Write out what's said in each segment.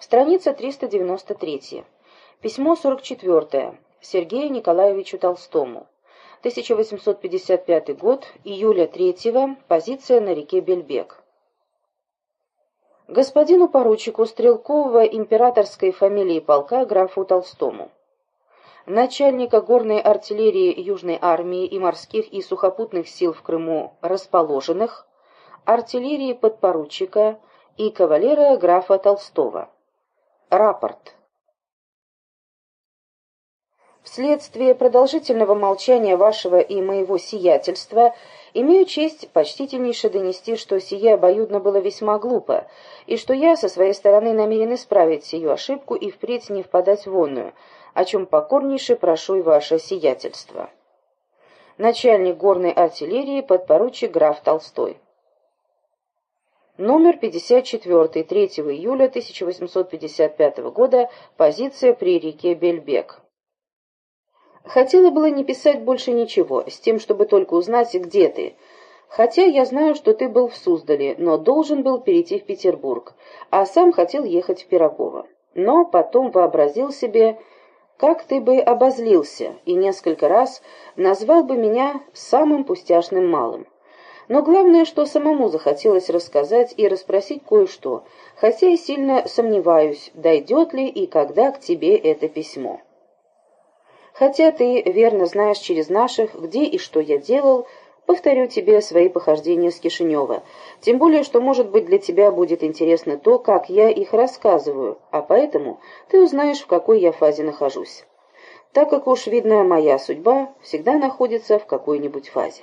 Страница 393. Письмо 44. Сергею Николаевичу Толстому. 1855 год, июля 3 позиция на реке Бельбек. Господину поручику Стрелкового императорской фамилии полка графу Толстому. Начальника горной артиллерии Южной армии и морских и сухопутных сил в Крыму расположенных, артиллерии подпоручика и кавалера графа Толстого. Рапорт. Вследствие продолжительного молчания вашего и моего сиятельства имею честь почтительнейше донести, что сие обоюдно было весьма глупо, и что я со своей стороны намерен исправить сию ошибку и впредь не впадать в онную, о чем покорнейше прошу и ваше сиятельство. Начальник горной артиллерии, подпоручик граф Толстой. Номер 54, 3 июля 1855 года, позиция при реке Бельбек. Хотела было не писать больше ничего, с тем, чтобы только узнать, где ты. Хотя я знаю, что ты был в Суздале, но должен был перейти в Петербург, а сам хотел ехать в Пирогово. Но потом вообразил себе, как ты бы обозлился, и несколько раз назвал бы меня самым пустяшным малым. Но главное, что самому захотелось рассказать и расспросить кое-что, хотя и сильно сомневаюсь, дойдет ли и когда к тебе это письмо. Хотя ты верно знаешь через наших, где и что я делал, повторю тебе свои похождения с Кишинева. Тем более, что, может быть, для тебя будет интересно то, как я их рассказываю, а поэтому ты узнаешь, в какой я фазе нахожусь. Так как уж, видно, моя судьба всегда находится в какой-нибудь фазе.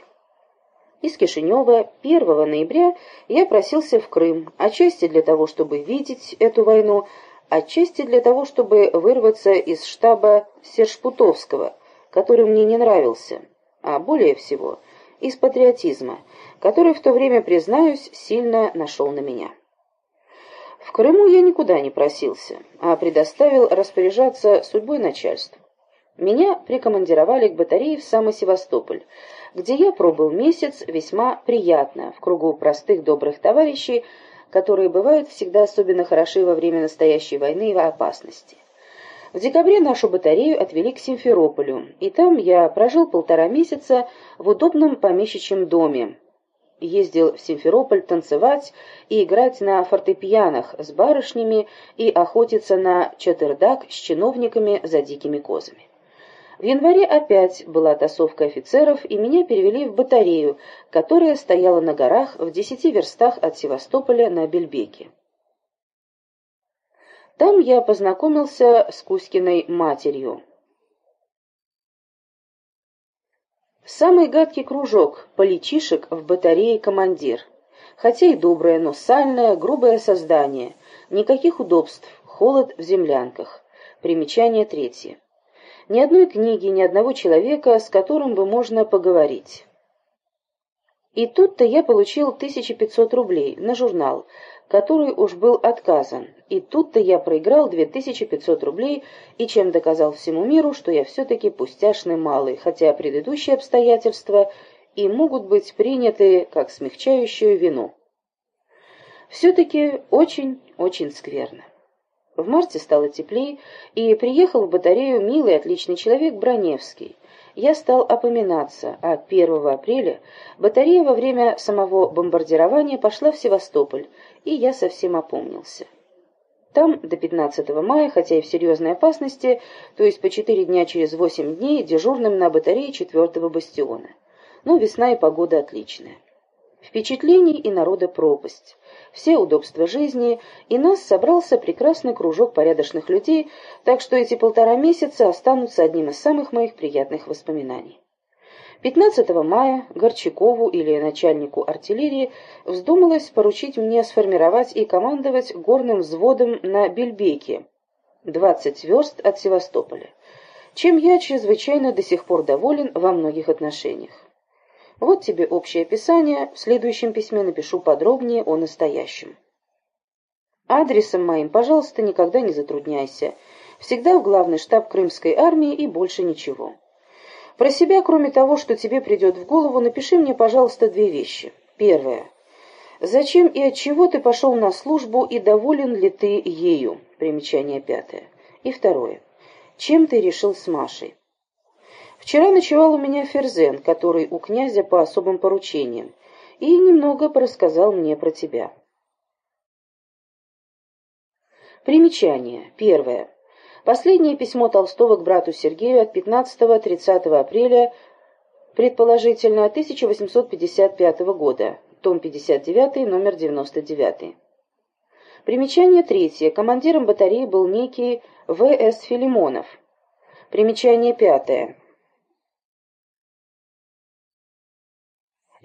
Из Кишинева 1 ноября я просился в Крым, отчасти для того, чтобы видеть эту войну, отчасти для того, чтобы вырваться из штаба Сержпутовского, который мне не нравился, а более всего из патриотизма, который в то время, признаюсь, сильно нашел на меня. В Крыму я никуда не просился, а предоставил распоряжаться судьбой начальству. Меня прикомандировали к батарее в самый Севастополь, где я пробыл месяц весьма приятно, в кругу простых добрых товарищей, которые бывают всегда особенно хороши во время настоящей войны и опасности. В декабре нашу батарею отвели к Симферополю, и там я прожил полтора месяца в удобном помещичьем доме. Ездил в Симферополь танцевать и играть на фортепианах с барышнями и охотиться на четырдак с чиновниками за дикими козами. В январе опять была тасовка офицеров, и меня перевели в батарею, которая стояла на горах в десяти верстах от Севастополя на Бельбеке. Там я познакомился с Кузькиной матерью. Самый гадкий кружок поличишек в батарее командир. Хотя и доброе, но сальное, грубое создание. Никаких удобств, холод в землянках. Примечание третье ни одной книги, ни одного человека, с которым бы можно поговорить. И тут-то я получил 1500 рублей на журнал, который уж был отказан. И тут-то я проиграл 2500 рублей, и чем доказал всему миру, что я все-таки пустяшный малый, хотя предыдущие обстоятельства и могут быть приняты как смягчающую вину. Все-таки очень-очень скверно. В марте стало теплее, и приехал в батарею милый отличный человек Броневский. Я стал опоминаться, а 1 апреля батарея во время самого бомбардирования пошла в Севастополь, и я совсем опомнился. Там до 15 мая, хотя и в серьезной опасности, то есть по 4 дня через 8 дней, дежурным на батарее 4 бастиона. Но весна и погода отличная. Впечатлений и народа пропасть все удобства жизни, и нас собрался прекрасный кружок порядочных людей, так что эти полтора месяца останутся одним из самых моих приятных воспоминаний. 15 мая Горчакову или начальнику артиллерии вздумалось поручить мне сформировать и командовать горным взводом на Бельбеке, 20 верст от Севастополя, чем я чрезвычайно до сих пор доволен во многих отношениях. Вот тебе общее описание, в следующем письме напишу подробнее о настоящем. Адресом моим, пожалуйста, никогда не затрудняйся. Всегда в главный штаб Крымской армии и больше ничего. Про себя, кроме того, что тебе придет в голову, напиши мне, пожалуйста, две вещи. Первое. Зачем и от чего ты пошел на службу и доволен ли ты ею? Примечание пятое. И второе. Чем ты решил с Машей? Вчера ночевал у меня Ферзен, который у князя по особым поручениям, и немного порассказал мне про тебя. Примечание. Первое. Последнее письмо Толстого к брату Сергею от 15-30 апреля, предположительно, 1855 года. Том 59, номер 99. Примечание третье. Командиром батареи был некий В.С. Филимонов. Примечание пятое.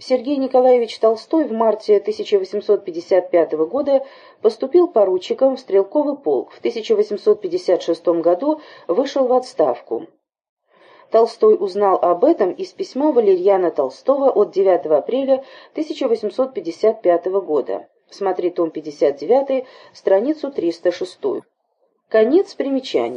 Сергей Николаевич Толстой в марте 1855 года поступил поручиком в стрелковый полк, в 1856 году вышел в отставку. Толстой узнал об этом из письма Валерьяна Толстого от 9 апреля 1855 года. Смотри том 59, страницу 306. Конец примечаний.